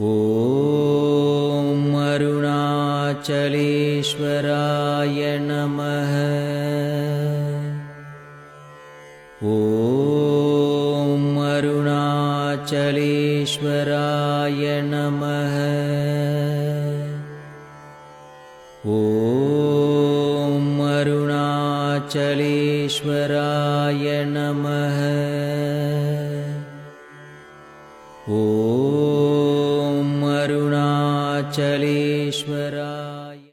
ॐ अरुणाचलेश्वराय नमः। ॐ अरुणाचलेश्वराय नमः। ॐ अरुणाचलेश्वराय नमः। ॐ अरुणाचलेश्वराय।